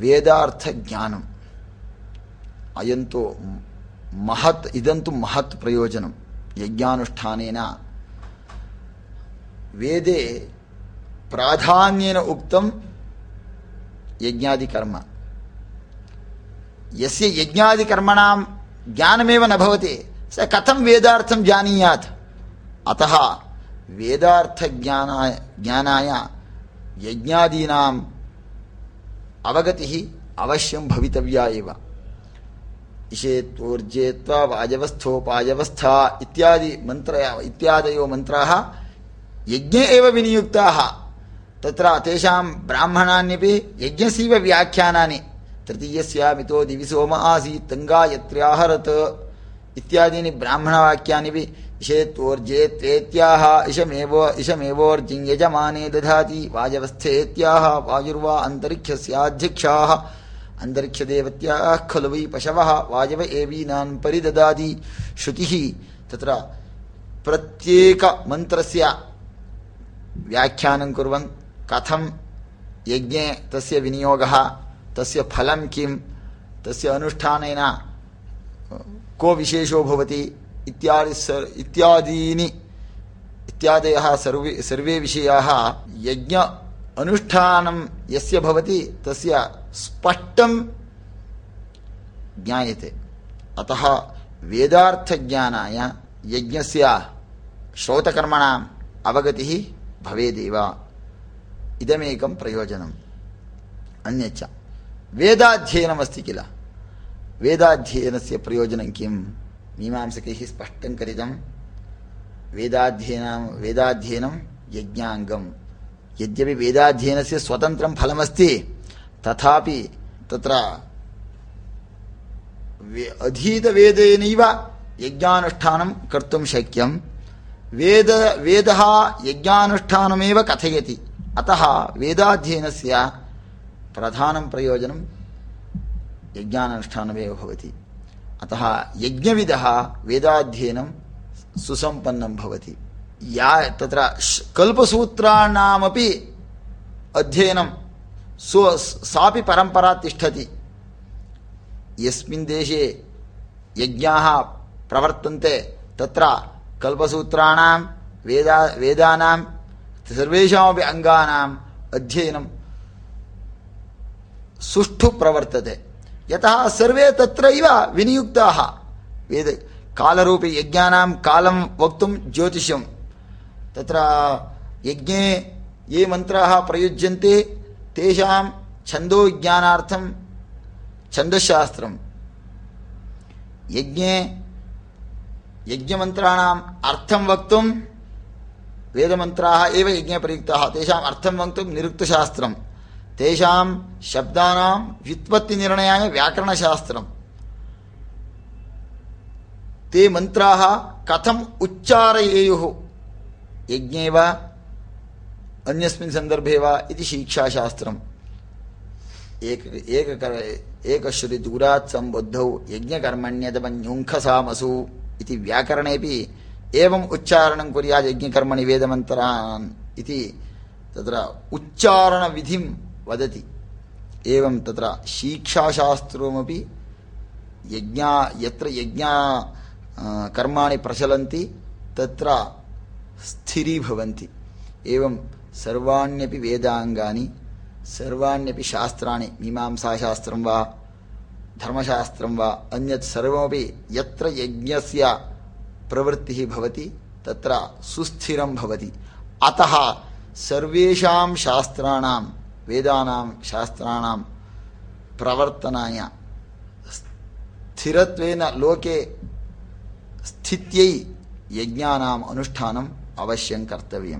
वेदार्थ ज्ञानम अयंतो महत् इदंतु महत् प्रयोजनम। यज्ञानुष्ठानेन वेदे प्राधान्येन उक्तम यज्ञादि कर्म यस्य यज्ञादि कर्मणां ज्ञानमेव न भवति, स कथं वेदार्थं जानीयात्? अतः वेदार्थज्ञानाय, ज्ञानाय यज्ञादीनां అవగతి అవశ్యం భవితవ్యా ఇవ. ఇషేత్వోర్జేత్వ వాయవస్థోపాయవస్థ ఇత్యాది మంత్ర ఇత్యాదయో మంత్రాः యజ్ఞే ఏవ వినియుక్తాः. తత్ర తేషాం బ్రాహ్మణాన్యపి యజ్ఞస్యవ వ్యాఖ్యానాన్ని తృతీయస్య మితో దివి సోమ ఆసీత్ తంగాయత్ర్యాహరత్ ఇత్యాదీని బ్రాహ్మణవాక్యాన్ని इषेत्वोर्जेत्रेत्याह इषमेव, इषमेवोर्जिं यजमाने दधाति वायवस्थेत्याह वायुर्वा अन्तरिक्षस्याध्यक्षाः। अन्तरिक्षदेवत्याः खलु वै पशवः वायव एवीनान् परिददाति। श्रुतिः तत्र प्रत्येकमन्त्रस्य व्याख्यानं कुर्वन्, कथं यज्ञे तस्य विनियोगः, तस्य फलं किं, तस्य अनुष्ठानेन को विशेषो भवति। ఇత్యాది ఇత్యాదీని ఇత్యాదయ సర్వే సర్వే విషయా యజ్ఞ అనుష్ఠానం ఎస్య భవతి తస్య స్పష్టం జ్ఞాయతే అత వేదార్థజ్ఞానాయ యజ్ఞస్య శ్రౌతకర్మణాం అవగతి భవేదేవ ఇదమేకం ప్రయోజనం అన్యచ వేదాధ్యయనమస్తి కిల వేదాధ్యయనస్య ప్రయోజనం కిం किं मीमांसकैः स्पष्टं कथितं वेदाध्ययनं वेदाध्ययनं यज्ञाङ्गं यद्यपि वेदाध्ययनस्य स्वतन्त्रं फलमस्ति तथापि तत्र वे अधीतवेदेनैव यज्ञानुष्ठानं कर्तुं शक्यं वेद वेदः यज्ञानुष्ठानमेव कथयति अतः वेदाध्ययनस्य प्रधानं प्रयोजनं यज्ञानुष्ठानमेव भवति అతः యజ్ఞవిదः వేదాధ్యయనం సుసంపన్నం భవతి యా తత్ర కల్పసూత్రాణమపి అధ్యయనం సో సాపి పరంపరా తిష్టతి ఎస్మిన్ దేశే యజ్ఞాः ప్రవర్తంతే తత్ర కల్పసూత్రాణం వేదా వేదానాం సర్వేషామపి అంగానాం అధ్యయనం సుష్ఠు ప్రవర్తతే యత సర్వే తత్రైవ వినియుక్త. వేద కాలరూపి యజ్ఞానాం కాలం వక్తుం జ్యోతిషం తత్ర యజ్ఞే ఏ మంత్రాः ప్రయుజ్యంతే తేషాం ఛందో జ్ఞానార్థం ఛందశాస్త్రం. యజ్ఞే యజ్ఞమంత్రాణం అర్థం వక్తుం వేదమంత్రా ఏవ యజ్ఞ ప్రయుక్త. తేషాం అర్థం వక్తుం నిరుక్తశాస్త్రం. తేషాం శబ్దానాం వ్యుత్పత్తి నిర్ణయాయ వ్యాకరణ శాస్త్రం. తే మంత్రా కథం ఉచ్చారయేయు. యజ్ఞే వా అన్యస్మిన్ సందర్భే వా ఇది శిక్షాశాస్త్రం. ఏక ఏక ఏకశ్రీ దూరాత్ సంబుద్ధౌ యజ్ఞకర్మణ్యతమన్యుంఖసామసు ఇది వ్యాకరణేపి ఏం ఉచ్చారణం కురయాజ్ఞకర్మణి వేదమంతరాన్ ఇది తత్ర ఉచ్చారణవిధిం वदति एवं तत्र शिक्षाशास्त्रमपि यज्ञा यत्र यज्ञा आ, कर्माणि प्रचलन्ति तत्र स्थिरीभवन्ति एवं सर्वाण्यपि वेदाङ्गानि सर्वाण्यपि शास्त्राणि मीमांसाशास्त्रं वा धर्मशास्त्रं वा अन्यत् सर्वमपि यत्र यज्ञस्य प्रवृत्तिः भवति तत्र सुस्थिरं भवति अतः सर्वेषां शास्त्राणां వేదానాం శాస్త్రాణం ప్రవర్తనాయ స్థిరత్వేన లోకే స్థిత్యై యజ్ఞానాం అనుష్ఠానం అవశ్యం కర్తవ్యం